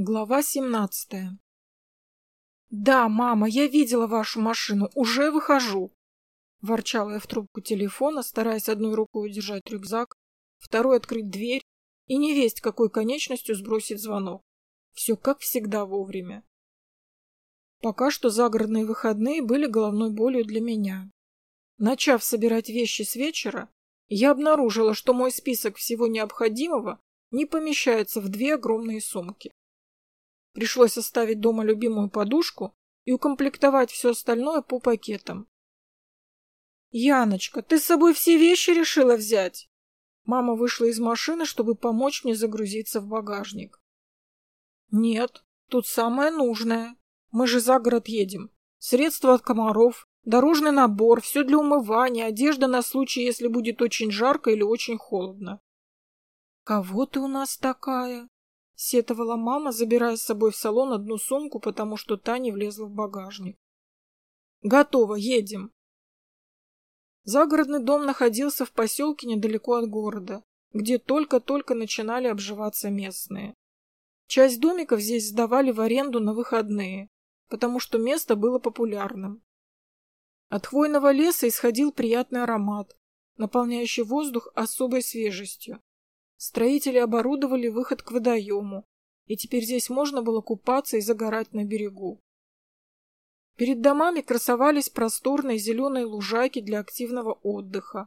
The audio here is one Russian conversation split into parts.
Глава семнадцатая «Да, мама, я видела вашу машину, уже выхожу!» Ворчала я в трубку телефона, стараясь одной рукой удержать рюкзак, второй открыть дверь и не весть какой конечностью сбросить звонок. Все как всегда вовремя. Пока что загородные выходные были головной болью для меня. Начав собирать вещи с вечера, я обнаружила, что мой список всего необходимого не помещается в две огромные сумки. Пришлось оставить дома любимую подушку и укомплектовать все остальное по пакетам. «Яночка, ты с собой все вещи решила взять?» Мама вышла из машины, чтобы помочь мне загрузиться в багажник. «Нет, тут самое нужное. Мы же за город едем. Средства от комаров, дорожный набор, все для умывания, одежда на случай, если будет очень жарко или очень холодно». «Кого ты у нас такая?» Сетовала мама, забирая с собой в салон одну сумку, потому что та не влезла в багажник. «Готово, едем!» Загородный дом находился в поселке недалеко от города, где только-только начинали обживаться местные. Часть домиков здесь сдавали в аренду на выходные, потому что место было популярным. От хвойного леса исходил приятный аромат, наполняющий воздух особой свежестью. Строители оборудовали выход к водоему, и теперь здесь можно было купаться и загорать на берегу. Перед домами красовались просторные зеленые лужайки для активного отдыха,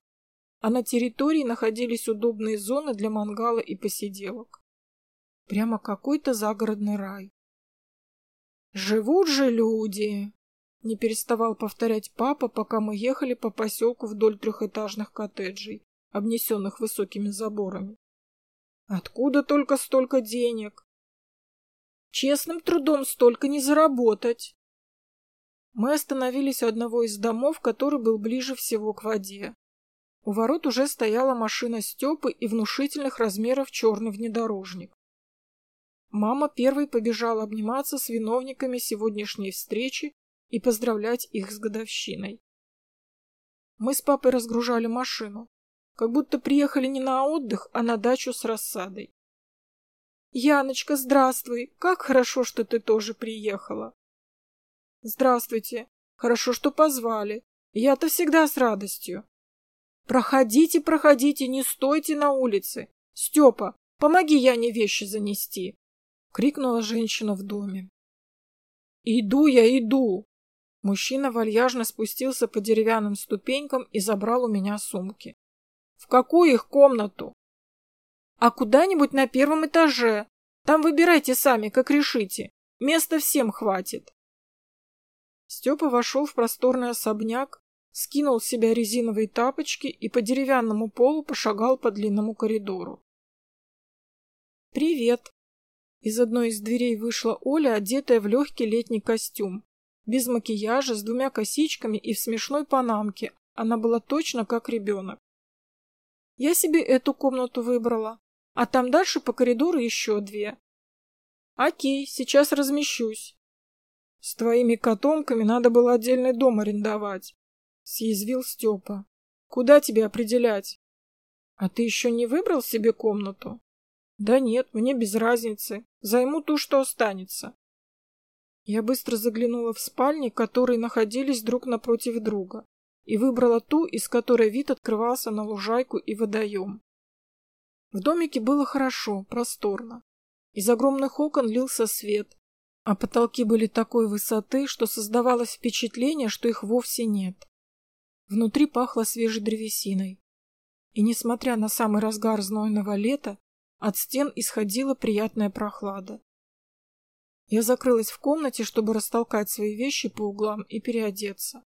а на территории находились удобные зоны для мангала и посиделок. Прямо какой-то загородный рай. «Живут же люди!» — не переставал повторять папа, пока мы ехали по поселку вдоль трехэтажных коттеджей, обнесенных высокими заборами. Откуда только столько денег? Честным трудом столько не заработать. Мы остановились у одного из домов, который был ближе всего к воде. У ворот уже стояла машина Степы и внушительных размеров черный внедорожник. Мама первой побежала обниматься с виновниками сегодняшней встречи и поздравлять их с годовщиной. Мы с папой разгружали машину как будто приехали не на отдых, а на дачу с рассадой. «Яночка, здравствуй! Как хорошо, что ты тоже приехала!» «Здравствуйте! Хорошо, что позвали. Я-то всегда с радостью!» «Проходите, проходите, не стойте на улице! Степа, помоги Яне вещи занести!» — крикнула женщина в доме. «Иду я, иду!» Мужчина вальяжно спустился по деревянным ступенькам и забрал у меня сумки. В какую их комнату? А куда-нибудь на первом этаже. Там выбирайте сами, как решите. Места всем хватит. Степа вошел в просторный особняк, скинул с себя резиновые тапочки и по деревянному полу пошагал по длинному коридору. «Привет!» Из одной из дверей вышла Оля, одетая в легкий летний костюм. Без макияжа, с двумя косичками и в смешной панамке. Она была точно как ребенок. Я себе эту комнату выбрала, а там дальше по коридору еще две. Окей, сейчас размещусь. С твоими котомками надо было отдельный дом арендовать, съязвил Степа. Куда тебе определять? А ты еще не выбрал себе комнату? Да нет, мне без разницы. Займу ту, что останется. Я быстро заглянула в спальни, которые находились друг напротив друга и выбрала ту, из которой вид открывался на лужайку и водоем. В домике было хорошо, просторно. Из огромных окон лился свет, а потолки были такой высоты, что создавалось впечатление, что их вовсе нет. Внутри пахло свежей древесиной. И, несмотря на самый разгар знойного лета, от стен исходила приятная прохлада. Я закрылась в комнате, чтобы растолкать свои вещи по углам и переодеться.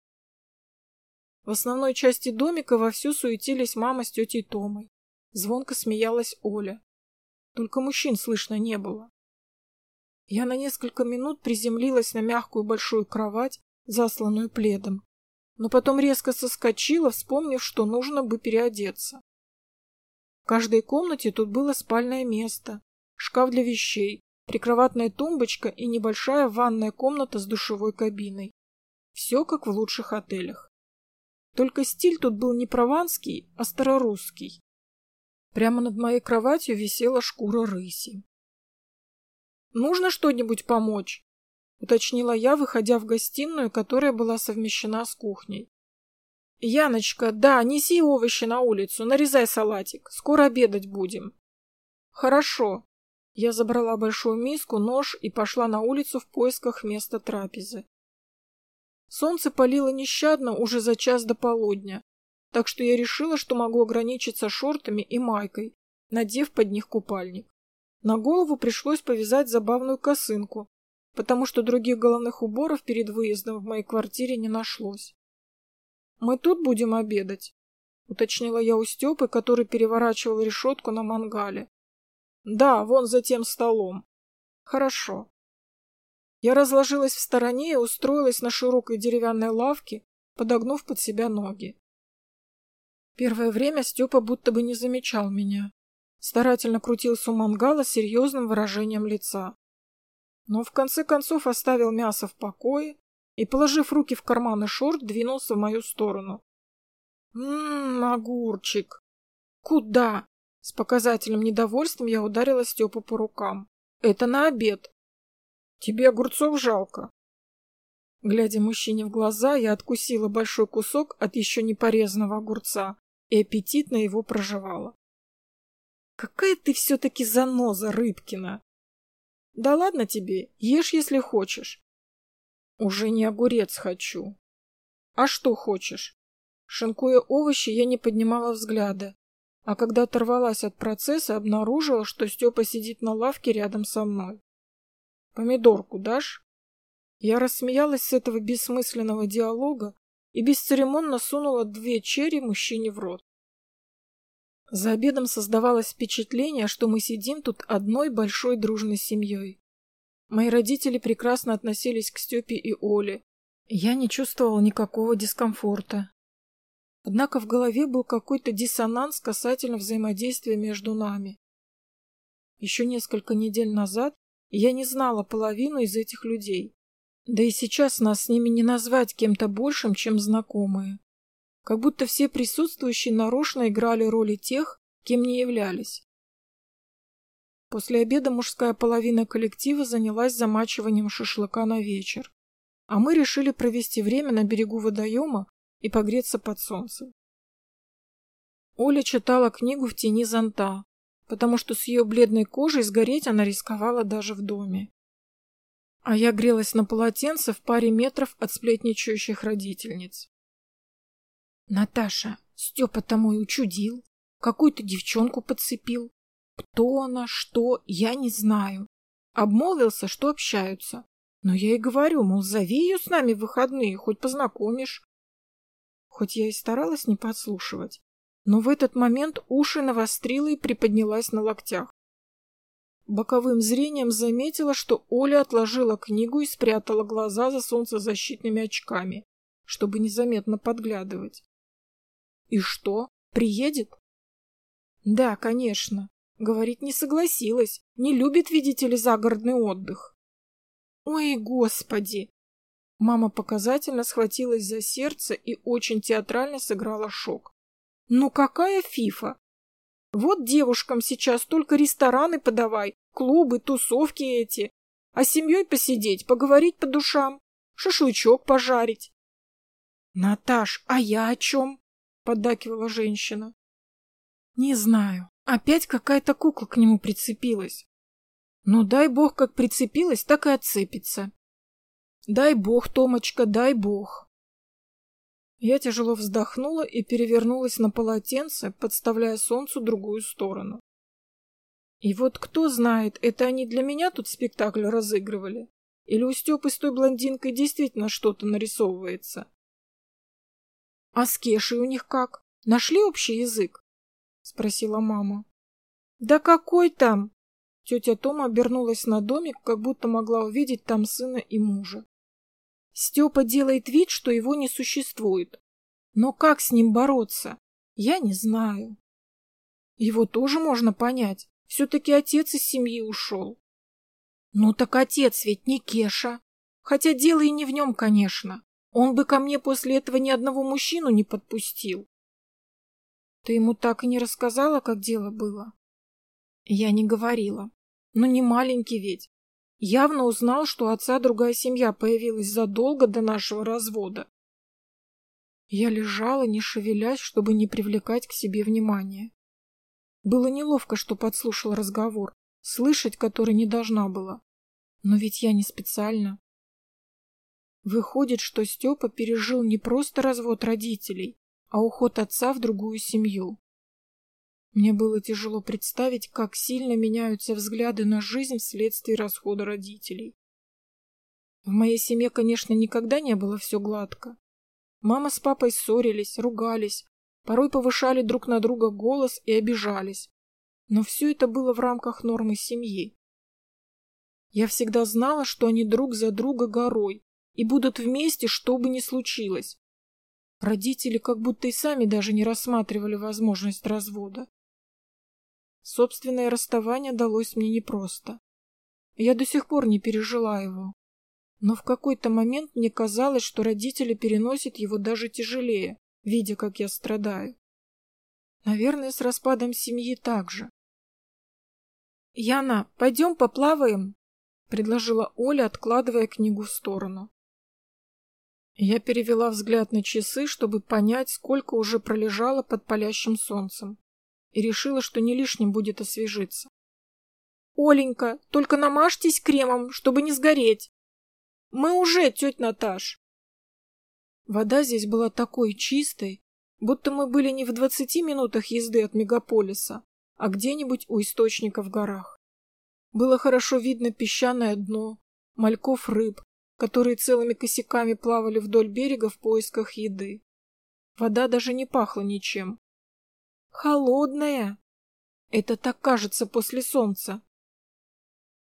В основной части домика вовсю суетились мама с тетей Томой. Звонко смеялась Оля. Только мужчин слышно не было. Я на несколько минут приземлилась на мягкую большую кровать, засланную пледом, но потом резко соскочила, вспомнив, что нужно бы переодеться. В каждой комнате тут было спальное место, шкаф для вещей, прикроватная тумбочка и небольшая ванная комната с душевой кабиной. Все как в лучших отелях. Только стиль тут был не прованский, а старорусский. Прямо над моей кроватью висела шкура рыси. Нужно что-нибудь помочь?» — уточнила я, выходя в гостиную, которая была совмещена с кухней. «Яночка, да, неси овощи на улицу, нарезай салатик. Скоро обедать будем». «Хорошо». Я забрала большую миску, нож и пошла на улицу в поисках места трапезы. Солнце палило нещадно уже за час до полудня, так что я решила, что могу ограничиться шортами и майкой, надев под них купальник. На голову пришлось повязать забавную косынку, потому что других головных уборов перед выездом в моей квартире не нашлось. «Мы тут будем обедать», — уточнила я у Степы, который переворачивал решетку на мангале. «Да, вон за тем столом». «Хорошо». Я разложилась в стороне и устроилась на широкой деревянной лавке, подогнув под себя ноги. Первое время Степа будто бы не замечал меня. Старательно крутился у мангала с серьезным выражением лица. Но в конце концов оставил мясо в покое и, положив руки в карманы шорт, двинулся в мою сторону. «Ммм, огурчик!» «Куда?» С показательным недовольством я ударила Степу по рукам. «Это на обед!» «Тебе огурцов жалко!» Глядя мужчине в глаза, я откусила большой кусок от еще не порезанного огурца и аппетитно его проживала. Какая ты все-таки заноза, Рыбкина! Да ладно тебе, ешь, если хочешь. Уже не огурец хочу. А что хочешь? Шинкуя овощи, я не поднимала взгляда, а когда оторвалась от процесса, обнаружила, что Степа сидит на лавке рядом со мной. Помидорку дашь? Я рассмеялась с этого бессмысленного диалога и бесцеремонно сунула две черри мужчине в рот. За обедом создавалось впечатление, что мы сидим тут одной большой дружной семьей. Мои родители прекрасно относились к Степе и Оле. Я не чувствовала никакого дискомфорта. Однако в голове был какой-то диссонанс касательно взаимодействия между нами. Еще несколько недель назад я не знала половину из этих людей. Да и сейчас нас с ними не назвать кем-то большим, чем знакомые как будто все присутствующие нарочно играли роли тех, кем не являлись. После обеда мужская половина коллектива занялась замачиванием шашлыка на вечер, а мы решили провести время на берегу водоема и погреться под солнцем. Оля читала книгу в тени зонта, потому что с ее бледной кожей сгореть она рисковала даже в доме. А я грелась на полотенце в паре метров от сплетничающих родительниц. Наташа, Степа-то мой учудил, какую-то девчонку подцепил. Кто она, что, я не знаю. Обмолвился, что общаются. Но я и говорю, мол, зови ее с нами в выходные, хоть познакомишь. Хоть я и старалась не подслушивать, но в этот момент уши навострила и приподнялась на локтях. Боковым зрением заметила, что Оля отложила книгу и спрятала глаза за солнцезащитными очками, чтобы незаметно подглядывать. И что, приедет? Да, конечно. Говорит, не согласилась. Не любит, видите ли, загородный отдых. Ой, господи! Мама показательно схватилась за сердце и очень театрально сыграла шок. Ну какая фифа? Вот девушкам сейчас только рестораны подавай, клубы, тусовки эти. А с семьей посидеть, поговорить по душам, шашлычок пожарить. Наташ, а я о чем? — поддакивала женщина. «Не знаю. Опять какая-то кукла к нему прицепилась. Ну, дай бог, как прицепилась, так и отцепится. Дай бог, Томочка, дай бог». Я тяжело вздохнула и перевернулась на полотенце, подставляя солнцу другую сторону. И вот кто знает, это они для меня тут спектакль разыгрывали? Или у Степы с той блондинкой действительно что-то нарисовывается? — А с Кешей у них как? Нашли общий язык? — спросила мама. — Да какой там? Тетя Тома обернулась на домик, как будто могла увидеть там сына и мужа. Степа делает вид, что его не существует. Но как с ним бороться? Я не знаю. Его тоже можно понять. Все-таки отец из семьи ушел. Ну так отец ведь не Кеша. Хотя дело и не в нем, конечно. Он бы ко мне после этого ни одного мужчину не подпустил. Ты ему так и не рассказала, как дело было? Я не говорила. Но не маленький ведь. Явно узнал, что отца другая семья появилась задолго до нашего развода. Я лежала, не шевелясь, чтобы не привлекать к себе внимания. Было неловко, что подслушал разговор, слышать который не должна была. Но ведь я не специально. Выходит, что Степа пережил не просто развод родителей, а уход отца в другую семью. Мне было тяжело представить, как сильно меняются взгляды на жизнь вследствие расхода родителей. В моей семье, конечно, никогда не было все гладко. Мама с папой ссорились, ругались, порой повышали друг на друга голос и обижались. Но все это было в рамках нормы семьи. Я всегда знала, что они друг за друга горой и будут вместе, что бы ни случилось. Родители как будто и сами даже не рассматривали возможность развода. Собственное расставание далось мне непросто. Я до сих пор не пережила его. Но в какой-то момент мне казалось, что родители переносят его даже тяжелее, видя, как я страдаю. Наверное, с распадом семьи так же. «Яна, пойдем поплаваем?» — предложила Оля, откладывая книгу в сторону. Я перевела взгляд на часы, чтобы понять, сколько уже пролежало под палящим солнцем, и решила, что не лишним будет освежиться. «Оленька, только намажьтесь кремом, чтобы не сгореть!» Мы уже, тетя Наташ. Вода здесь была такой чистой, будто мы были не в двадцати минутах езды от мегаполиса, а где-нибудь у источника в горах. Было хорошо видно песчаное дно, мальков рыб, которые целыми косяками плавали вдоль берега в поисках еды. Вода даже не пахла ничем. Холодная. Это так кажется после солнца.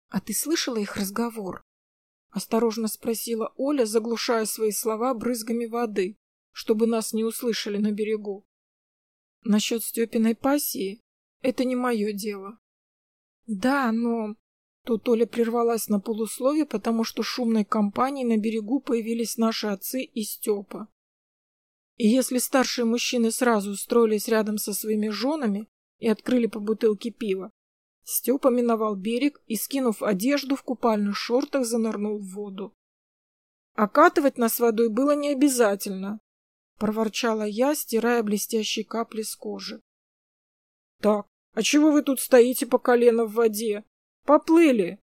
А ты слышала их разговор? — осторожно спросила Оля, заглушая свои слова брызгами воды, чтобы нас не услышали на берегу. «Насчет Степиной пассии — это не мое дело». «Да, но...» Тут Оля прервалась на полуслове, потому что шумной компанией на берегу появились наши отцы и Степа. И если старшие мужчины сразу устроились рядом со своими женами и открыли по бутылке пива, Степа миновал берег и, скинув одежду в купальных шортах, занырнул в воду. «Окатывать нас водой было не обязательно», — проворчала я, стирая блестящие капли с кожи. «Так, а чего вы тут стоите по колено в воде? Поплыли!»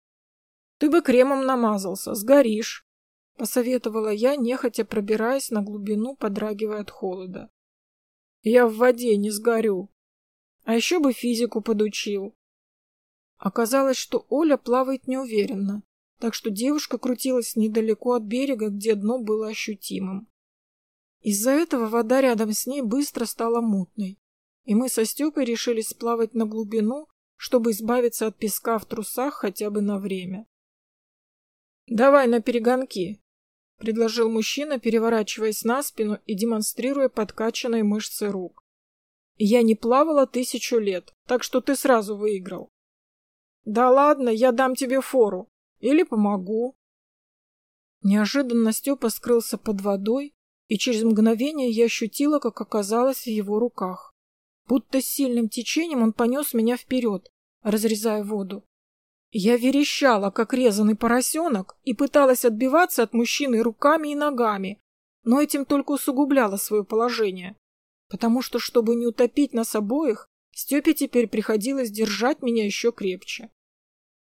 «Ты бы кремом намазался, сгоришь», — посоветовала я, нехотя пробираясь на глубину, подрагивая от холода. «Я в воде не сгорю. А еще бы физику подучил. Оказалось, что Оля плавает неуверенно, так что девушка крутилась недалеко от берега, где дно было ощутимым. Из-за этого вода рядом с ней быстро стала мутной, и мы со Степой решили сплавать на глубину, чтобы избавиться от песка в трусах хотя бы на время. «Давай на перегонки», — предложил мужчина, переворачиваясь на спину и демонстрируя подкачанные мышцы рук. «Я не плавала тысячу лет, так что ты сразу выиграл». Да ладно, я дам тебе фору. Или помогу. Неожиданно Степа скрылся под водой, и через мгновение я ощутила, как оказалось в его руках. Будто сильным течением он понес меня вперед, разрезая воду. Я верещала, как резанный поросенок, и пыталась отбиваться от мужчины руками и ногами, но этим только усугубляло свое положение. Потому что, чтобы не утопить нас обоих, Степе теперь приходилось держать меня еще крепче.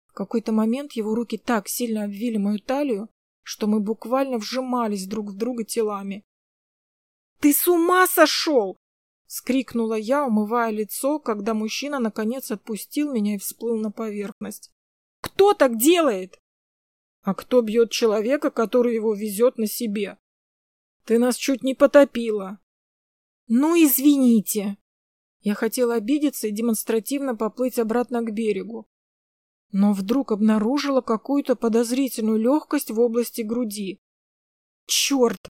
В какой-то момент его руки так сильно обвили мою талию, что мы буквально вжимались друг в друга телами. «Ты с ума сошел!» — скрикнула я, умывая лицо, когда мужчина наконец отпустил меня и всплыл на поверхность. «Кто так делает?» «А кто бьет человека, который его везет на себе?» «Ты нас чуть не потопила!» «Ну, извините!» Я хотела обидеться и демонстративно поплыть обратно к берегу. Но вдруг обнаружила какую-то подозрительную легкость в области груди. Черт!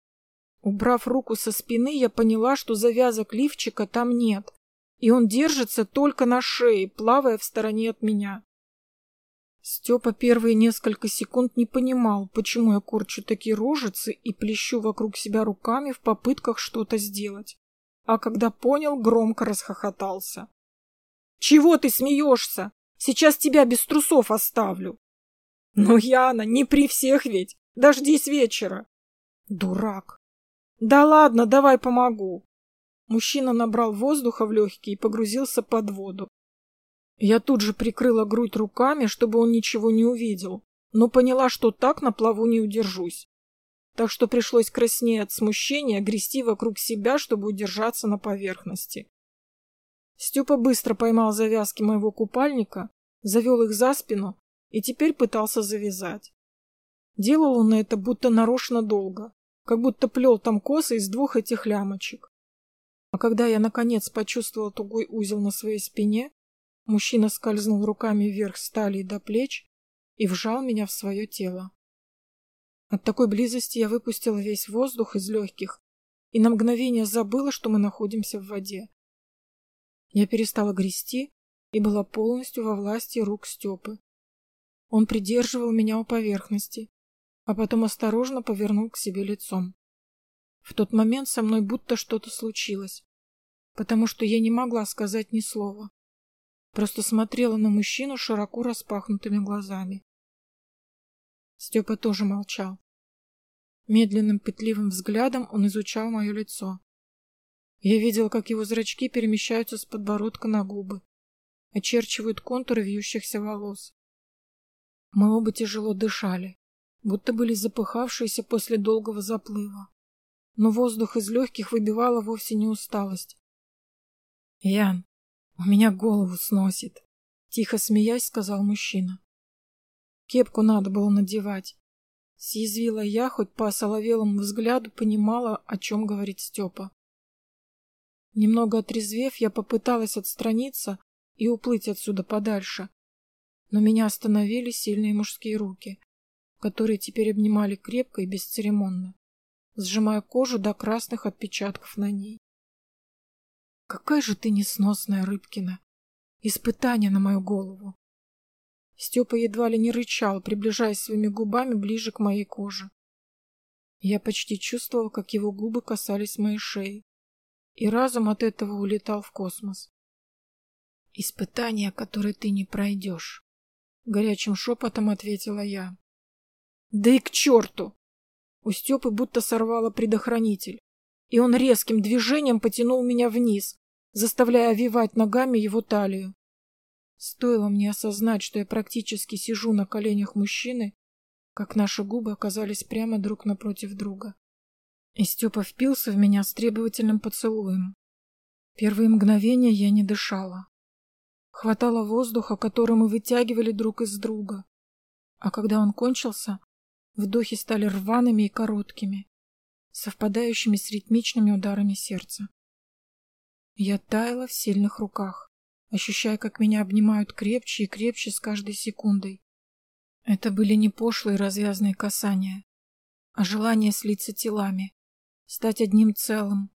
Убрав руку со спины, я поняла, что завязок лифчика там нет, и он держится только на шее, плавая в стороне от меня. Степа первые несколько секунд не понимал, почему я корчу такие рожицы и плещу вокруг себя руками в попытках что-то сделать а когда понял, громко расхохотался. «Чего ты смеешься? Сейчас тебя без трусов оставлю!» Ну, Яна, не при всех ведь. Дождись вечера. Дурак. Да ладно, давай помогу. Мужчина набрал воздуха в легкие и погрузился под воду. Я тут же прикрыла грудь руками, чтобы он ничего не увидел, но поняла, что так на плаву не удержусь. Так что пришлось краснее от смущения грести вокруг себя, чтобы удержаться на поверхности. Степа быстро поймал завязки моего купальника, завел их за спину и теперь пытался завязать. Делал он это будто нарочно долго, как будто плел там косы из двух этих лямочек. А когда я, наконец, почувствовала тугой узел на своей спине, мужчина скользнул руками вверх с до плеч и вжал меня в свое тело. От такой близости я выпустила весь воздух из легких и на мгновение забыла, что мы находимся в воде. Я перестала грести и была полностью во власти рук Степы. Он придерживал меня у поверхности, а потом осторожно повернул к себе лицом. В тот момент со мной будто что-то случилось, потому что я не могла сказать ни слова. Просто смотрела на мужчину широко распахнутыми глазами. Степа тоже молчал. Медленным пытливым взглядом он изучал мое лицо. Я видела, как его зрачки перемещаются с подбородка на губы, очерчивают контуры вьющихся волос. Мы оба тяжело дышали, будто были запыхавшиеся после долгого заплыва. Но воздух из легких выбивала вовсе не усталость. «Ян, у меня голову сносит», — тихо смеясь сказал мужчина. «Кепку надо было надевать». Съязвила я, хоть по осоловелому взгляду понимала, о чем говорит Степа. Немного отрезвев, я попыталась отстраниться и уплыть отсюда подальше, но меня остановили сильные мужские руки, которые теперь обнимали крепко и бесцеремонно, сжимая кожу до красных отпечатков на ней. Какая же ты несносная, Рыбкина! Испытание на мою голову! Степа едва ли не рычал, приближаясь своими губами ближе к моей коже. Я почти чувствовал, как его губы касались моей шеи, и разум от этого улетал в космос. «Испытание, которое ты не пройдешь», Горячим шепотом ответила я. Да и к черту! У Степы будто сорвало предохранитель, и он резким движением потянул меня вниз, заставляя овивать ногами его талию. Стоило мне осознать, что я практически сижу на коленях мужчины, как наши губы оказались прямо друг напротив друга. И Степа впился в меня с требовательным поцелуем. Первые мгновения я не дышала. Хватало воздуха, который мы вытягивали друг из друга. А когда он кончился, вдохи стали рваными и короткими, совпадающими с ритмичными ударами сердца. Я таяла в сильных руках, ощущая, как меня обнимают крепче и крепче с каждой секундой. Это были не пошлые развязные касания, а желание слиться телами, стать одним целым,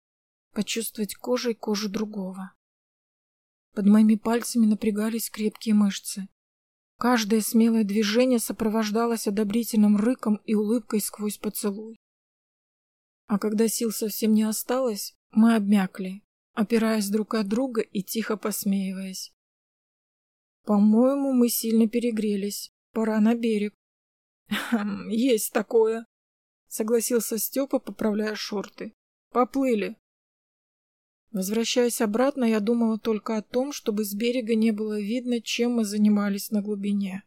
почувствовать кожей кожу другого. Под моими пальцами напрягались крепкие мышцы. Каждое смелое движение сопровождалось одобрительным рыком и улыбкой сквозь поцелуй. А когда сил совсем не осталось, мы обмякли, опираясь друг от друга и тихо посмеиваясь. По-моему, мы сильно перегрелись. Пора на берег. «Хм, есть такое, согласился Степа, поправляя шорты. Поплыли. Возвращаясь обратно, я думала только о том, чтобы с берега не было видно, чем мы занимались на глубине.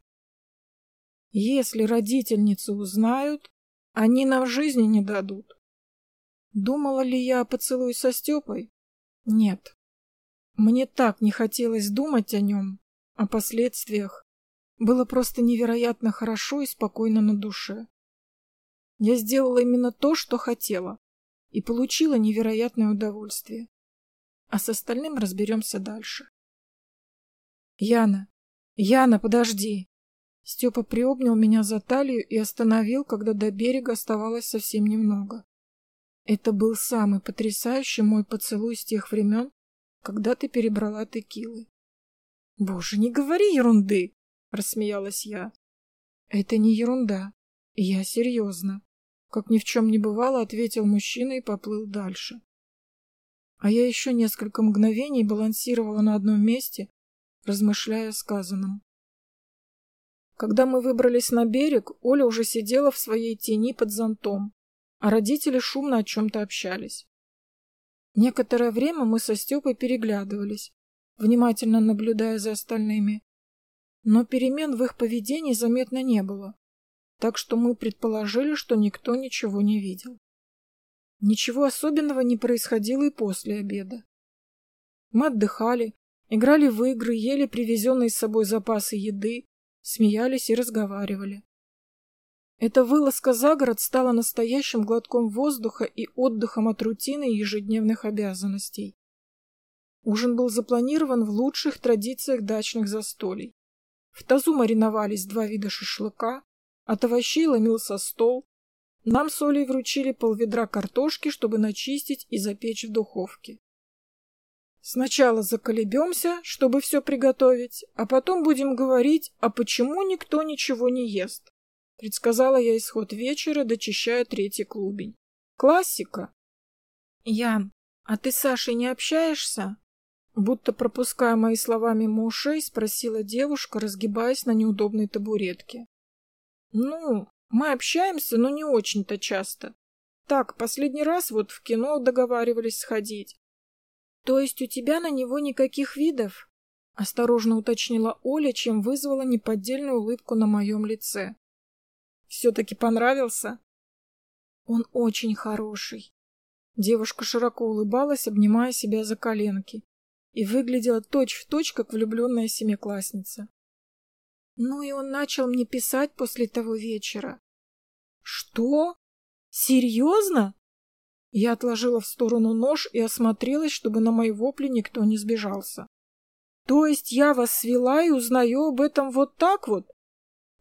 Если родительницы узнают, они нам жизни не дадут. Думала ли я о поцелуе со Степой? Нет. Мне так не хотелось думать о нем, о последствиях. Было просто невероятно хорошо и спокойно на душе. Я сделала именно то, что хотела, и получила невероятное удовольствие а с остальным разберемся дальше. Яна, Яна, подожди. Степа приобнял меня за талию и остановил, когда до берега оставалось совсем немного. Это был самый потрясающий мой поцелуй с тех времен, когда ты перебрала текилы. Боже, не говори ерунды, рассмеялась я. Это не ерунда. Я серьезно. Как ни в чем не бывало, ответил мужчина и поплыл дальше. А я еще несколько мгновений балансировала на одном месте, размышляя о сказанном. Когда мы выбрались на берег, Оля уже сидела в своей тени под зонтом, а родители шумно о чем-то общались. Некоторое время мы со Степой переглядывались, внимательно наблюдая за остальными. Но перемен в их поведении заметно не было, так что мы предположили, что никто ничего не видел. Ничего особенного не происходило и после обеда. Мы отдыхали, играли в игры, ели привезенные с собой запасы еды, смеялись и разговаривали. Эта вылазка за город стала настоящим глотком воздуха и отдыхом от рутины ежедневных обязанностей. Ужин был запланирован в лучших традициях дачных застолий. В тазу мариновались два вида шашлыка, от овощей ломился стол. Нам с Олей вручили полведра картошки, чтобы начистить и запечь в духовке. Сначала заколебемся, чтобы все приготовить, а потом будем говорить, а почему никто ничего не ест. Предсказала я исход вечера, дочищая третий клубень. Классика. Ян, а ты с Сашей не общаешься? Будто пропуская мои слова мимо ушей, спросила девушка, разгибаясь на неудобной табуретке. Ну, мы общаемся, но не очень-то часто. Так, последний раз вот в кино договаривались сходить. «То есть у тебя на него никаких видов?» — осторожно уточнила Оля, чем вызвала неподдельную улыбку на моем лице. «Все-таки понравился?» «Он очень хороший». Девушка широко улыбалась, обнимая себя за коленки, и выглядела точь-в-точь, точь, как влюбленная семиклассница. Ну и он начал мне писать после того вечера. «Что? Серьезно?» Я отложила в сторону нож и осмотрелась, чтобы на мои вопли никто не сбежался. То есть я вас свела и узнаю об этом вот так вот?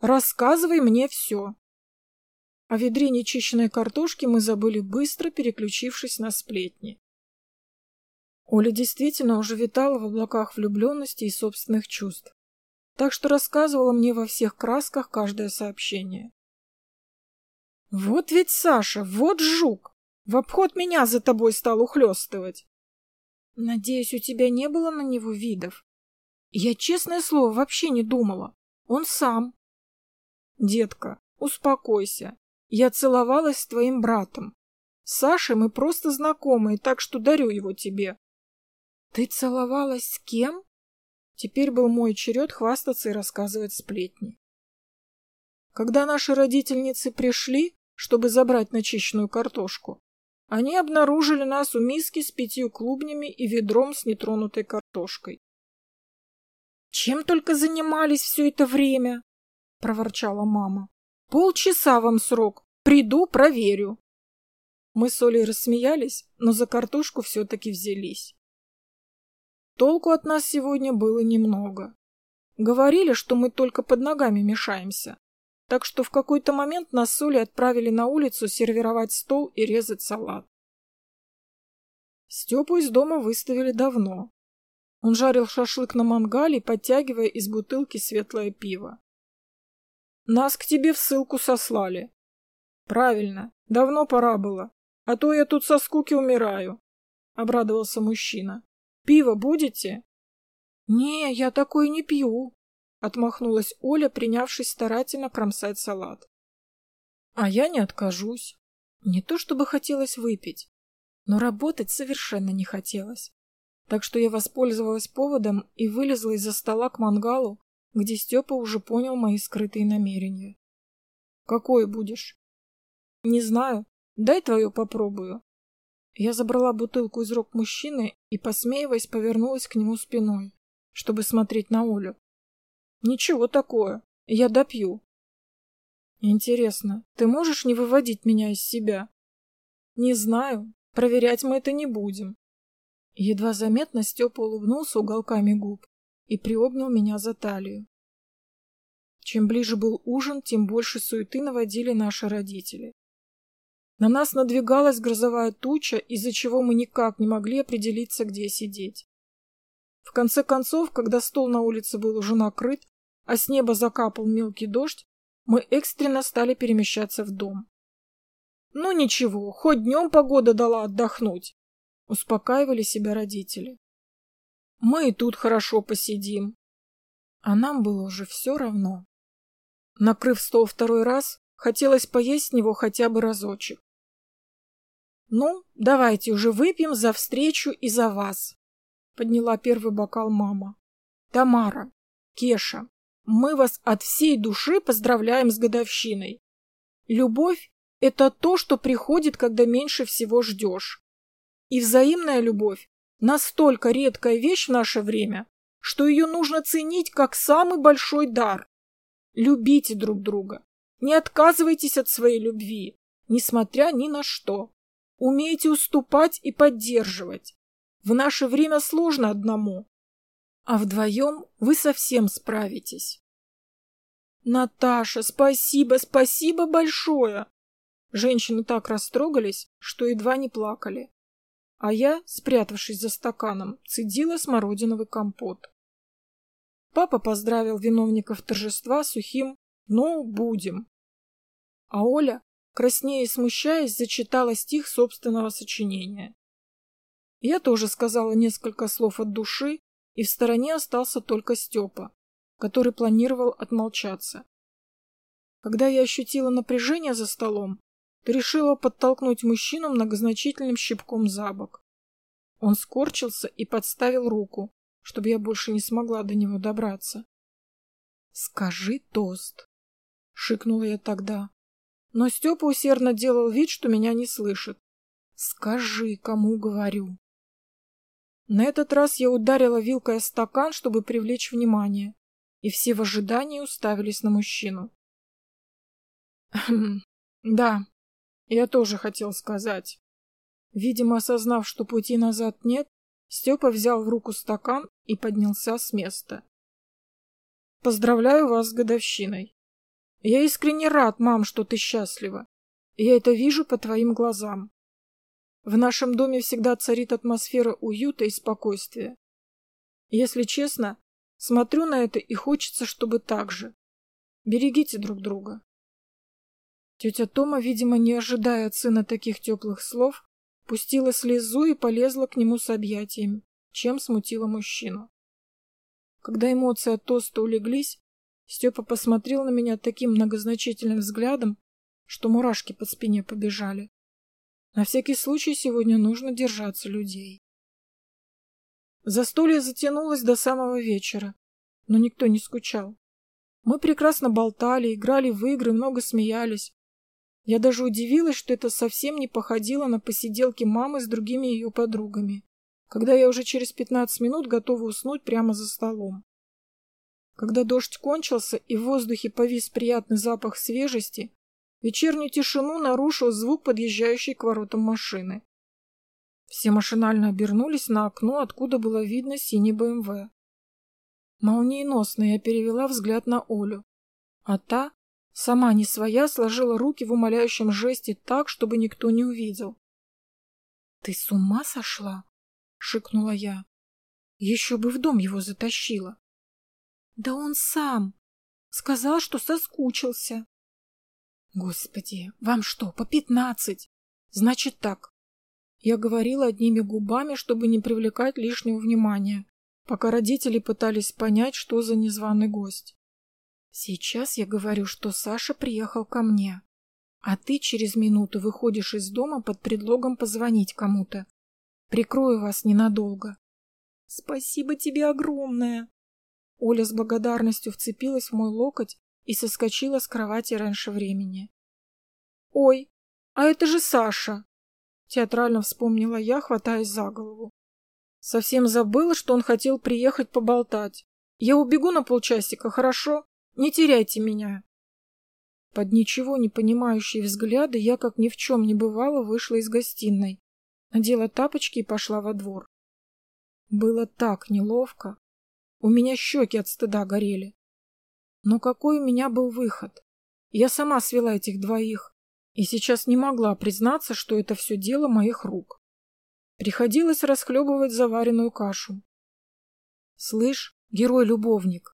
Рассказывай мне все. О ведре нечищенной картошки мы забыли быстро, переключившись на сплетни. Оля действительно уже витала в облаках влюбленности и собственных чувств, так что рассказывала мне во всех красках каждое сообщение. «Вот ведь Саша, вот жук! В обход меня за тобой стал ухлёстывать. Надеюсь, у тебя не было на него видов. Я, честное слово, вообще не думала. Он сам. Детка, успокойся. Я целовалась с твоим братом. С Сашей мы просто знакомые, так что дарю его тебе. Ты целовалась с кем? Теперь был мой черед хвастаться и рассказывать сплетни. Когда наши родительницы пришли, чтобы забрать начищенную картошку, они обнаружили нас у миски с пятью клубнями и ведром с нетронутой картошкой. «Чем только занимались все это время?» — проворчала мама. «Полчаса вам срок. Приду, проверю». Мы с Олей рассмеялись, но за картошку все-таки взялись. Толку от нас сегодня было немного. Говорили, что мы только под ногами мешаемся. Так что в какой-то момент нас с Олей отправили на улицу сервировать стол и резать салат. Степу из дома выставили давно. Он жарил шашлык на мангале, подтягивая из бутылки светлое пиво. Нас к тебе в ссылку сослали. Правильно, давно пора было, а то я тут со скуки умираю, — обрадовался мужчина. Пиво будете? Не, я такое не пью, Отмахнулась Оля, принявшись старательно кромсать салат. А я не откажусь. Не то чтобы хотелось выпить, но работать совершенно не хотелось. Так что я воспользовалась поводом и вылезла из-за стола к мангалу, где Степа уже понял мои скрытые намерения. «Какой будешь?» «Не знаю. Дай твою попробую». Я забрала бутылку из рук мужчины и, посмеиваясь, повернулась к нему спиной, чтобы смотреть на Олю. Ничего такое. Я допью. Интересно, ты можешь не выводить меня из себя? Не знаю. Проверять мы это не будем. Едва заметно Степа улыбнулся уголками губ и приобнял меня за талию. Чем ближе был ужин, тем больше суеты наводили наши родители. На нас надвигалась грозовая туча, из-за чего мы никак не могли определиться, где сидеть. В конце концов, когда стол на улице был уже накрыт, а с неба закапал мелкий дождь, мы экстренно стали перемещаться в дом. «Ну ничего, хоть днем погода дала отдохнуть», — успокаивали себя родители. «Мы и тут хорошо посидим». А нам было уже все равно. Накрыв стол второй раз, хотелось поесть с него хотя бы разочек. «Ну, давайте уже выпьем за встречу и за вас», — подняла первый бокал мама. «Тамара, Кеша, мы вас от всей души поздравляем с годовщиной. Любовь — это то, что приходит, когда меньше всего ждешь. И взаимная любовь — настолько редкая вещь в наше время, что ее нужно ценить как самый большой дар. Любите друг друга, не отказывайтесь от своей любви, несмотря ни на что. Умейте уступать и поддерживать. В наше время сложно одному, а вдвоем вы совсем справитесь. Наташа, спасибо, спасибо большое! Женщины так растрогались, что едва не плакали. А я, спрятавшись за стаканом, цедила смородиновый компот. Папа поздравил виновников торжества сухим «Ну, будем». А Оля, краснея и смущаясь, зачитала стих собственного сочинения. Я тоже сказала несколько слов от души, и в стороне остался только Степа, который планировал отмолчаться. Когда я ощутила напряжение за столом, то решила подтолкнуть мужчину многозначительным щипком за бок. Он скорчился и подставил руку, чтобы я больше не смогла до него добраться. «Скажи тост», — шикнула я тогда. Но Степа усердно делал вид, что меня не слышит. «Скажи, кому говорю». На этот раз я ударила вилкой о стакан, чтобы привлечь внимание, и все в ожидании уставились на мужчину. «Да, я тоже хотел сказать». Видимо, осознав, что пути назад нет, Степа взял в руку стакан и поднялся с места. «Поздравляю вас с годовщиной. Я искренне рад, мам, что ты счастлива. Я это вижу по твоим глазам. В нашем доме всегда царит атмосфера уюта и спокойствия. Если честно, смотрю на это и хочется, чтобы так же. Берегите друг друга. Тетя Тома, видимо, не ожидая от сына таких теплых слов, пустила слезу и полезла к нему с объятиями, чем смутила мужчину. Когда эмоции от тоста улеглись, Степа посмотрел на меня таким многозначительным взглядом, что мурашки под спине побежали. На всякий случай сегодня нужно держаться людей. Застолье затянулось до самого вечера, но никто не скучал. Мы прекрасно болтали, играли в игры, много смеялись. Я даже удивилась, что это совсем не походило на посиделки мамы с другими ее подругами, когда я уже через пятнадцать минут готова уснуть прямо за столом. Когда дождь кончился и в воздухе повис приятный запах свежести, Вечернюю тишину нарушил звук подъезжающей к воротам машины. Все машинально обернулись на окно, откуда было видно синий БМВ. Молниеносно я перевела взгляд на Олю, а та, сама не своя, сложила руки в умоляющем жесте так, чтобы никто не увидел. — Ты с ума сошла? — шикнула я. — Еще бы в дом его затащила. — Да он сам. Сказал, что соскучился. Господи, вам что, по пятнадцать? Значит так. Я говорила одними губами, чтобы не привлекать лишнего внимания, пока родители пытались понять, что за незваный гость. Сейчас я говорю, что Саша приехал ко мне, а ты через минуту выходишь из дома под предлогом позвонить кому-то. Прикрою вас ненадолго. Спасибо тебе огромное. Оля с благодарностью вцепилась в мой локоть и соскочила с кровати раньше времени. «Ой, а это же Саша!» Театрально вспомнила я, хватаясь за голову. Совсем забыла, что он хотел приехать поболтать. Я убегу на полчасика, хорошо? Не теряйте меня. Под ничего не понимающие взгляды я, как ни в чем не бывало, вышла из гостиной, надела тапочки и пошла во двор. Было так неловко. У меня щеки от стыда горели. Но какой у меня был выход? Я сама свела этих двоих, и сейчас не могла признаться, что это все дело моих рук. Приходилось расхлебывать заваренную кашу. «Слышь, герой-любовник!» —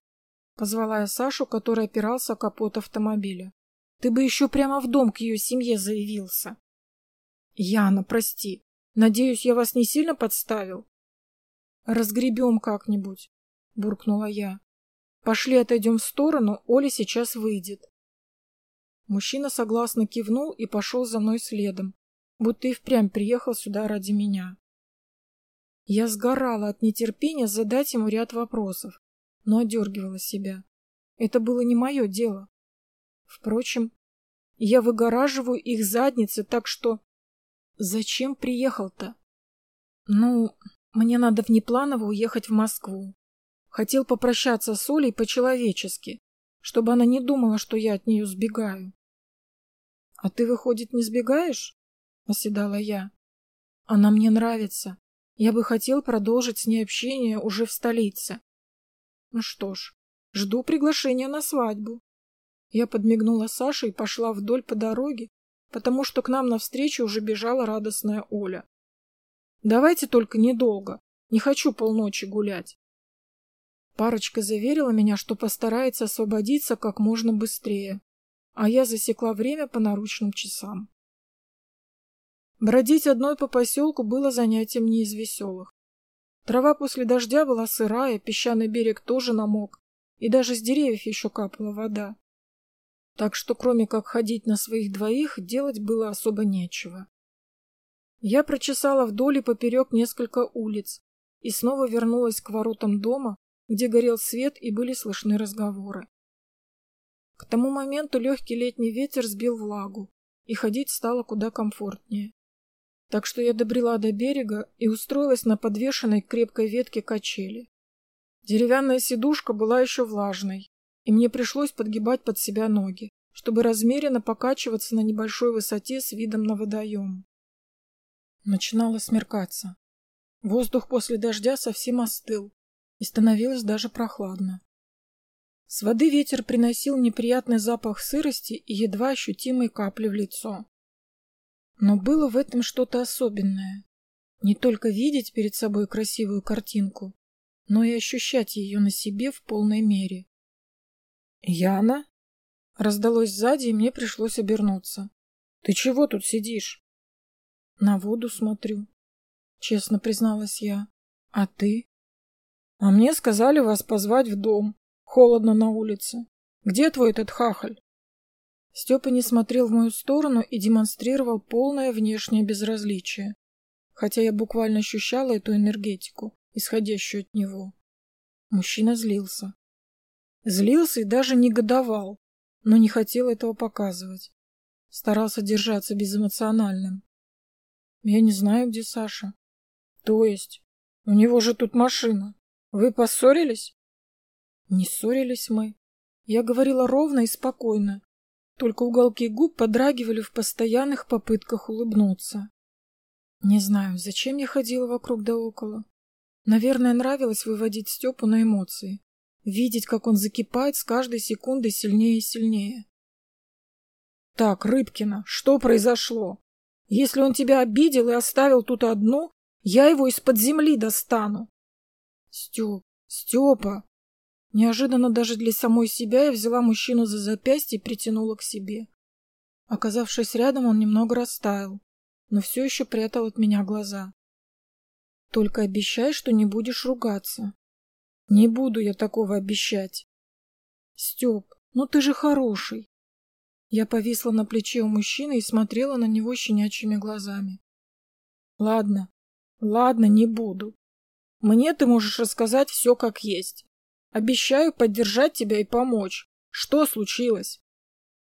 позвала я Сашу, который опирался о капот автомобиля. «Ты бы еще прямо в дом к ее семье заявился!» «Яна, прости. Надеюсь, я вас не сильно подставил?» «Разгребем как-нибудь», — буркнула я. Пошли отойдем в сторону, Оля сейчас выйдет. Мужчина согласно кивнул и пошел за мной следом, будто и впрямь приехал сюда ради меня. Я сгорала от нетерпения задать ему ряд вопросов, но одергивала себя. Это было не мое дело. Впрочем, я выгораживаю их задницы, так что... Зачем приехал-то? Ну, мне надо внепланово уехать в Москву. Хотел попрощаться с Олей по-человечески, чтобы она не думала, что я от нее сбегаю. — А ты, выходит, не сбегаешь? — оседала я. — Она мне нравится. Я бы хотел продолжить с ней общение уже в столице. Ну что ж, жду приглашения на свадьбу. Я подмигнула Саше и пошла вдоль по дороге, потому что к нам навстречу уже бежала радостная Оля. Давайте только недолго. Не хочу полночи гулять. Парочка заверила меня, что постарается освободиться как можно быстрее, а я засекла время по наручным часам. Бродить одной по поселку было занятием не из веселых. Трава после дождя была сырая, песчаный берег тоже намок, и даже с деревьев еще капала вода. Так что кроме как ходить на своих двоих, делать было особо нечего. Я прочесала вдоль и поперек несколько улиц и снова вернулась к воротам дома, где горел свет и были слышны разговоры. К тому моменту легкий летний ветер сбил влагу, и ходить стало куда комфортнее. Так что я добрела до берега и устроилась на подвешенной крепкой ветке качели. Деревянная сидушка была еще влажной, и мне пришлось подгибать под себя ноги, чтобы размеренно покачиваться на небольшой высоте с видом на водоем. Начинало смеркаться. Воздух после дождя совсем остыл, и становилось даже прохладно. С воды ветер приносил неприятный запах сырости и едва ощутимые капли в лицо. Но было в этом что-то особенное. Не только видеть перед собой красивую картинку, но и ощущать ее на себе в полной мере. «Яна?» Раздалось сзади, и мне пришлось обернуться. «Ты чего тут сидишь?» На воду смотрю, честно призналась я. А ты? А мне сказали вас позвать в дом. Холодно на улице. Где твой этот хахаль? Степа не смотрел в мою сторону и демонстрировал полное внешнее безразличие, хотя я буквально ощущала эту энергетику, исходящую от него. Мужчина злился. Злился и даже негодовал, но не хотел этого показывать. Старался держаться безэмоциональным. Я не знаю, где Саша. То есть? У него же тут машина. Вы поссорились? Не ссорились мы. Я говорила ровно и спокойно. Только уголки губ подрагивали в постоянных попытках улыбнуться. Не знаю, зачем я ходила вокруг да около. Наверное, нравилось выводить Степу на эмоции. Видеть, как он закипает с каждой секундой сильнее и сильнее. Так, Рыбкина, что произошло? Если он тебя обидел и оставил тут одну, я его из-под земли достану. Степ, Степа. Неожиданно даже для самой себя я взяла мужчину за запястье и притянула к себе. Оказавшись рядом, он немного растаял, но все еще прятал от меня глаза. Только обещай, что не будешь ругаться. Не буду я такого обещать. Степ, ну ты же хороший. Я повисла на плече у мужчины и смотрела на него щенячьими глазами. Ладно, ладно, не буду. Мне ты можешь рассказать все как есть. Обещаю поддержать тебя и помочь. Что случилось?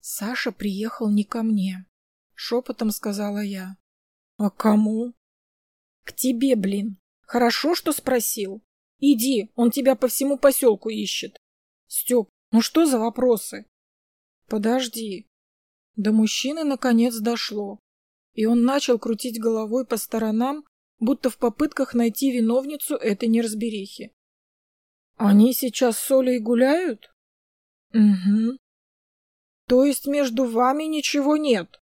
Саша приехал не ко мне, шепотом сказала я. А кому? К тебе, блин. Хорошо, что спросил. Иди, он тебя по всему поселку ищет. Степ, ну что за вопросы? Подожди, до мужчины наконец дошло, и он начал крутить головой по сторонам, будто в попытках найти виновницу этой неразберихи. «Они сейчас с Олей гуляют?» «Угу. То есть между вами ничего нет?»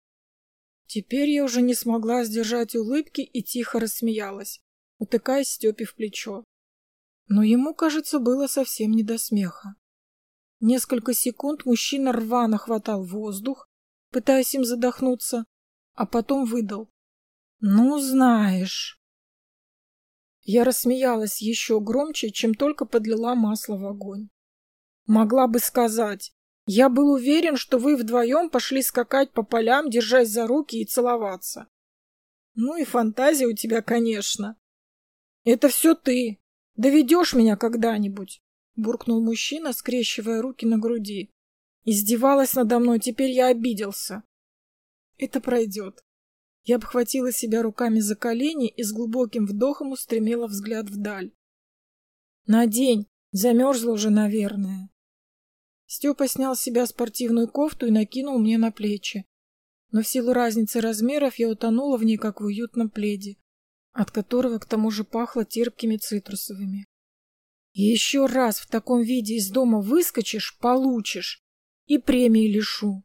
Теперь я уже не смогла сдержать улыбки и тихо рассмеялась, утыкаясь Степе в плечо. Но ему, кажется, было совсем не до смеха. Несколько секунд мужчина рвано хватал воздух, пытаясь им задохнуться, а потом выдал. «Ну, знаешь...» Я рассмеялась еще громче, чем только подлила масло в огонь. Могла бы сказать, Я был уверен, что вы вдвоем пошли скакать по полям, держась за руки и целоваться. Ну и фантазия у тебя, конечно. Это все ты. Доведешь меня когда-нибудь, буркнул мужчина, скрещивая руки на груди. Издевалась надо мной, теперь я обиделся. Это пройдет. Я обхватила себя руками за колени и с глубоким вдохом устремила взгляд вдаль. Надень, замерзла уже, наверное. Степа снял с себя спортивную кофту и накинул мне на плечи но в силу разницы размеров я утонула в ней, как в уютном пледе, от которого к тому же пахло терпкими цитрусовыми. Еще раз в таком виде из дома выскочишь, получишь, и премии лишу.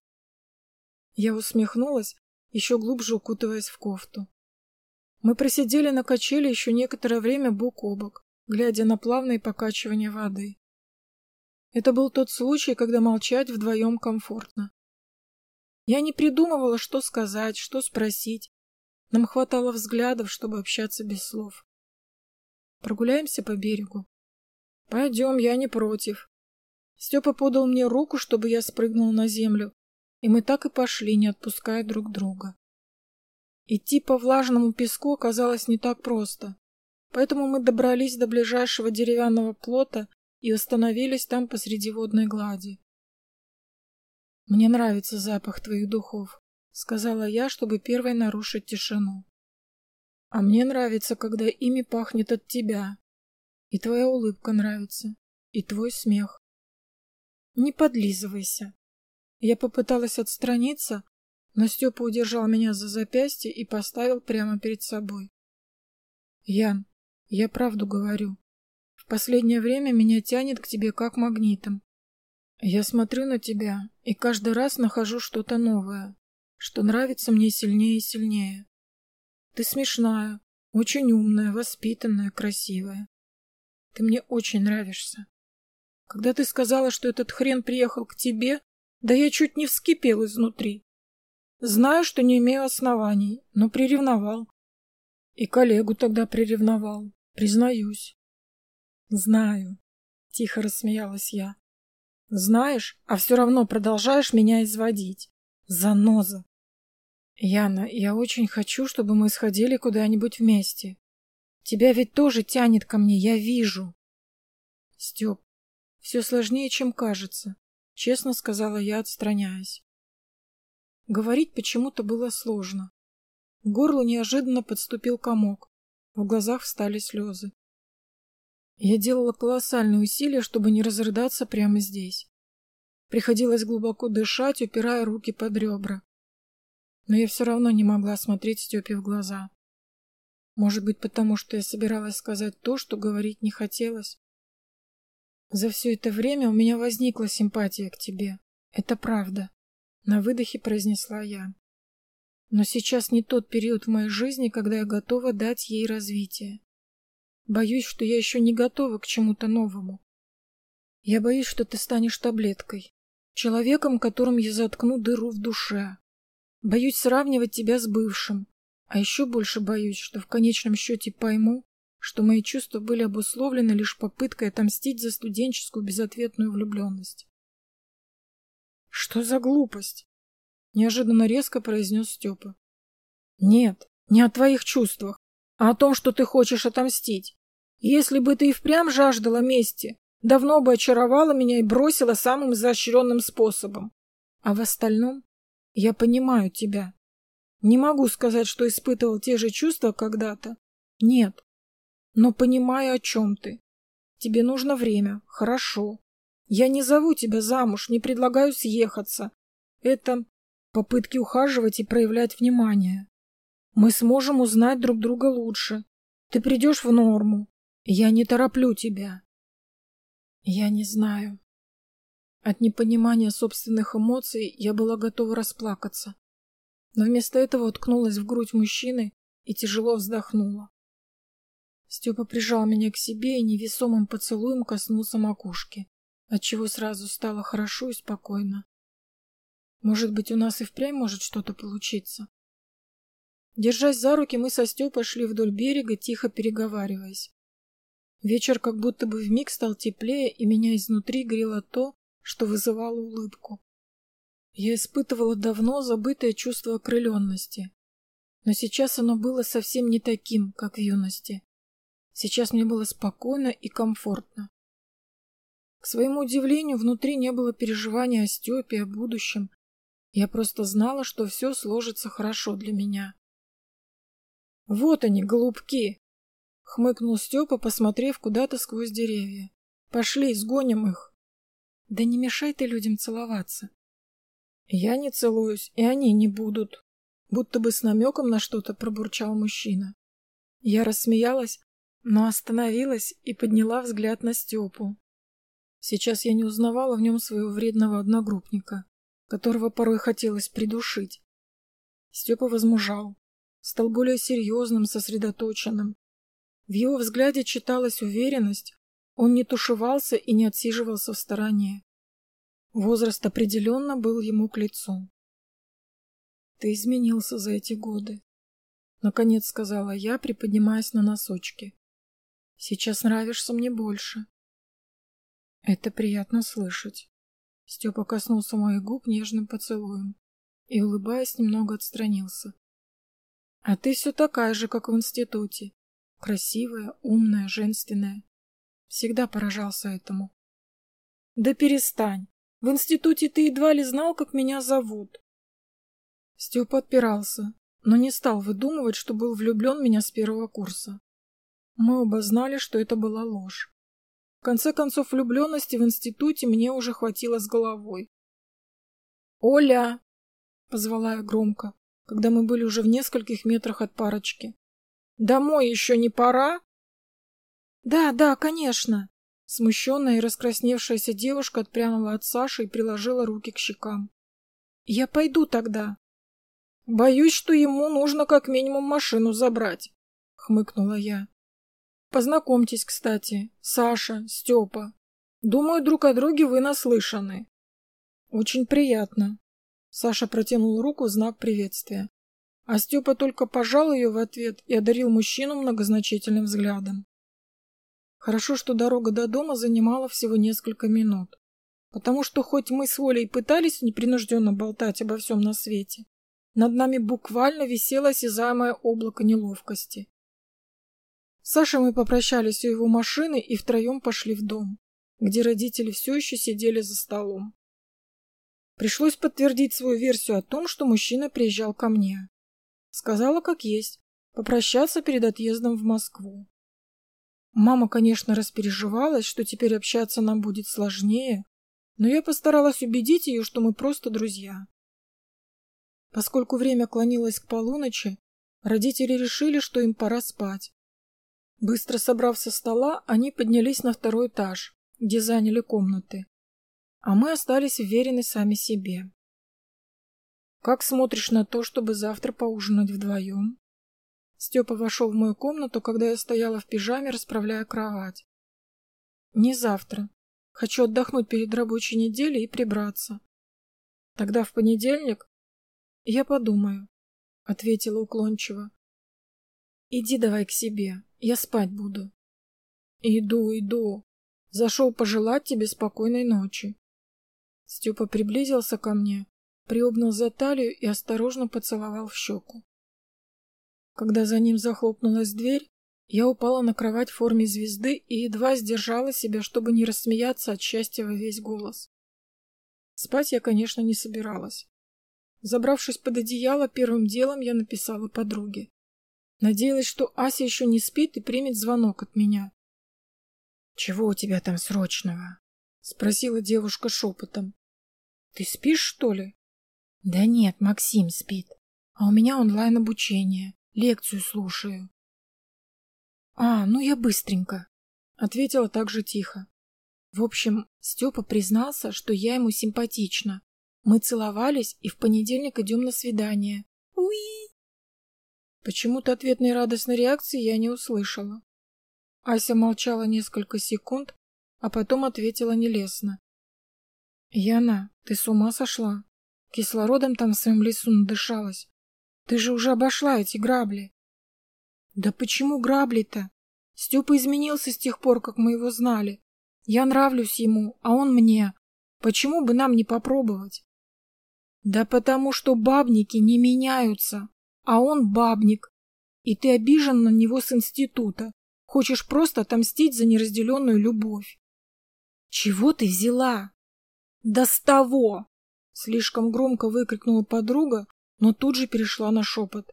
Я усмехнулась, еще глубже укутываясь в кофту. Мы просидели на качели еще некоторое время бок о бок, глядя на плавные покачивания воды. Это был тот случай, когда молчать вдвоем комфортно. Я не придумывала, что сказать, что спросить. Нам хватало взглядов, чтобы общаться без слов. Прогуляемся по берегу? Пойдем, я не против. Степа подал мне руку, чтобы я спрыгнул на землю, и мы так и пошли, не отпуская друг друга. Идти по влажному песку оказалось не так просто, поэтому мы добрались до ближайшего деревянного плота и остановились там посреди водной глади. «Мне нравится запах твоих духов», — сказала я, чтобы первой нарушить тишину. «А мне нравится, когда ими пахнет от тебя. И твоя улыбка нравится, и твой смех. Не подлизывайся». Я попыталась отстраниться, но Степа удержал меня за запястье и поставил прямо перед собой. «Ян, я правду говорю. В последнее время меня тянет к тебе как магнитом. Я смотрю на тебя и каждый раз нахожу что-то новое, что нравится мне сильнее и сильнее. Ты смешная, очень умная, воспитанная, красивая. Ты мне очень нравишься. Когда ты сказала, что этот хрен приехал к тебе, да я чуть не вскипел изнутри. Знаю, что не имею оснований, но приревновал. И коллегу тогда приревновал, признаюсь. Знаю, тихо рассмеялась я. Знаешь, а все равно продолжаешь меня изводить. Заноза. Яна, я очень хочу, чтобы мы сходили куда-нибудь вместе. Тебя ведь тоже тянет ко мне, я вижу. Степ, все сложнее, чем кажется, честно сказала я, отстраняясь. Говорить почему-то было сложно. К горлу неожиданно подступил комок. В глазах встали слезы. Я делала колоссальные усилия, чтобы не разрыдаться прямо здесь. Приходилось глубоко дышать, упирая руки под ребра. Но я все равно не могла смотреть Степе в глаза. Может быть, потому что я собиралась сказать то, что говорить не хотелось. За все это время у меня возникла симпатия к тебе. Это правда. На выдохе произнесла я. Но сейчас не тот период в моей жизни, когда я готова дать ей развитие. Боюсь, что я еще не готова к чему-то новому. Я боюсь, что ты станешь таблеткой, человеком, которым я заткну дыру в душе. Боюсь сравнивать тебя с бывшим, а еще больше боюсь, что в конечном счете пойму, что мои чувства были обусловлены лишь попыткой отомстить за студенческую безответную влюбленность. «Что за глупость?» — неожиданно резко произнес Степа. «Нет, не о твоих чувствах а о том, что ты хочешь отомстить. Если бы ты и впрямь жаждала мести, давно бы очаровала меня и бросила самым изощренным способом. А в остальном я понимаю тебя. Не могу сказать, что испытывал те же чувства когда-то. Нет. Но понимаю, о чем ты. Тебе нужно время. Хорошо. Я не зову тебя замуж, не предлагаю съехаться. Это попытки ухаживать и проявлять внимание. Мы сможем узнать друг друга лучше. Ты придешь в норму. Я не тороплю тебя. Я не знаю. От непонимания собственных эмоций я была готова расплакаться. Но вместо этого уткнулась в грудь мужчины и тяжело вздохнула. Степа прижал меня к себе и невесомым поцелуем коснулся макушки, отчего сразу стало хорошо и спокойно. Может быть, у нас и впрямь может что-то получиться? Держась за руки, мы со Степой шли вдоль берега, тихо переговариваясь. Вечер как будто бы вмиг стал теплее, и меня изнутри грело то, что вызывало улыбку. Я испытывала давно забытое чувство окрыленности, но сейчас оно было совсем не таким, как в юности. Сейчас мне было спокойно и комфортно. К своему удивлению, внутри не было переживания о Степе, о будущем. Я просто знала, что все сложится хорошо для меня. «Вот они, голубки!» — хмыкнул Степа, посмотрев куда-то сквозь деревья. «Пошли, сгоним их!» «Да не мешай ты людям целоваться!» «Я не целуюсь, и они не будут!» Будто бы с намеком на что-то пробурчал мужчина. Я рассмеялась, но остановилась и подняла взгляд на Степу. Сейчас я не узнавала в нем своего вредного одногруппника, которого порой хотелось придушить. Степа возмужал, стал более серьезным, сосредоточенным. В его взгляде читалась уверенность, он не тушевался и не отсиживался в стороне. Возраст определенно был ему к лицу. «Ты изменился за эти годы», — наконец сказала я, приподнимаясь на носочки. «Сейчас нравишься мне больше. Это приятно слышать. Степа коснулся моих губ нежным поцелуем и, улыбаясь, немного отстранился. А ты все такая же, как в институте. Красивая, умная, женственная. Всегда поражался этому. Да перестань. В институте ты едва ли знал, как меня зовут. Степа отпирался, но не стал выдумывать, что был влюблен в меня с первого курса. Мы оба знали, что это была ложь конце концов, влюбленности в институте мне уже хватило с головой. «Оля!» — позвала я громко, когда мы были уже в нескольких метрах от парочки. «Домой еще не пора?» «Да, да, конечно!» Смущенная и раскрасневшаяся девушка отпрянула от Саши и приложила руки к щекам. «Я пойду тогда». «Боюсь, что ему нужно как минимум машину забрать», — хмыкнула я. Познакомьтесь, кстати, Саша, Степа. Думаю, друг о друге вы наслышаны. Очень приятно. Саша протянул руку в знак приветствия. А Степа только пожал ее в ответ и одарил мужчину многозначительным взглядом. Хорошо, что дорога до дома занимала всего несколько минут. Потому что хоть мы с Олей пытались непринужденно болтать обо всем на свете, над нами буквально висело осязаемое облако неловкости. Саша мы попрощались у его машины и втроем пошли в дом, где родители все еще сидели за столом. Пришлось подтвердить свою версию о том, что мужчина приезжал ко мне. Сказала как есть, попрощаться перед отъездом в Москву. Мама, конечно, распереживалась, что теперь общаться нам будет сложнее, но я постаралась убедить ее, что мы просто друзья. Поскольку время клонилось к полуночи, родители решили, что им пора спать, Быстро собрав со стола, они поднялись на второй этаж, где заняли комнаты. А мы остались уверены сами себе. «Как смотришь на то, чтобы завтра поужинать вдвоем?» Степа вошел в мою комнату, когда я стояла в пижаме, расправляя кровать. «Не завтра. Хочу отдохнуть перед рабочей неделей и прибраться. Тогда в понедельник я подумаю», — ответила уклончиво. «Иди давай к себе. Я спать буду. Иду, иду. Зашел пожелать тебе спокойной ночи. Степа приблизился ко мне, приобнял за талию и осторожно поцеловал в щеку. Когда за ним захлопнулась дверь, я упала на кровать в форме звезды и едва сдержала себя, чтобы не рассмеяться от счастья во весь голос. Спать я, конечно, не собиралась. Забравшись под одеяло, первым делом я написала подруге. Надеялась, что Ася еще не спит и примет звонок от меня. «Чего у тебя там срочного?» — спросила девушка шепотом. «Ты спишь, что ли?» «Да нет, Максим спит. А у меня онлайн-обучение. Лекцию слушаю». «А, ну я быстренько», — ответила так же тихо. В общем, Степа признался, что я ему симпатична. Мы целовались и в понедельник идем на свидание. Уи! Почему-то ответной радостной реакции я не услышала. Ася молчала несколько секунд, а потом ответила нелестно. «Яна, ты с ума сошла? Кислородом там в своем лесу надышалась. Ты же уже обошла эти грабли». «Да почему грабли-то? Степа изменился с тех пор, как мы его знали. Я нравлюсь ему, а он мне. Почему бы нам не попробовать? Да потому что бабники не меняются, а он бабник, и ты обижен на него с института, хочешь просто отомстить за неразделенную любовь. Чего ты взяла? Да с того! Слишком громко выкрикнула подруга, но тут же перешла на шепот.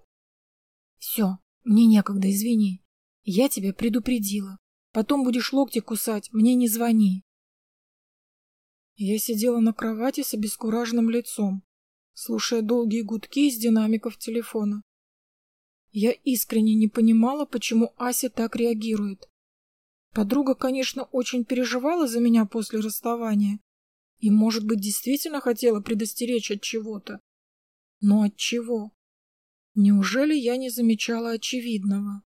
Все, мне некогда, извини. Я тебя предупредила. Потом будешь локти кусать, мне не звони. Я сидела на кровати с обескураженным лицом, слушая долгие гудки из динамиков телефона. Я искренне не понимала, почему Ася так реагирует. Подруга, конечно, очень переживала за меня после расставания и, может быть, действительно хотела предостеречь от чего-то. Но от чего? Неужели я не замечала очевидного?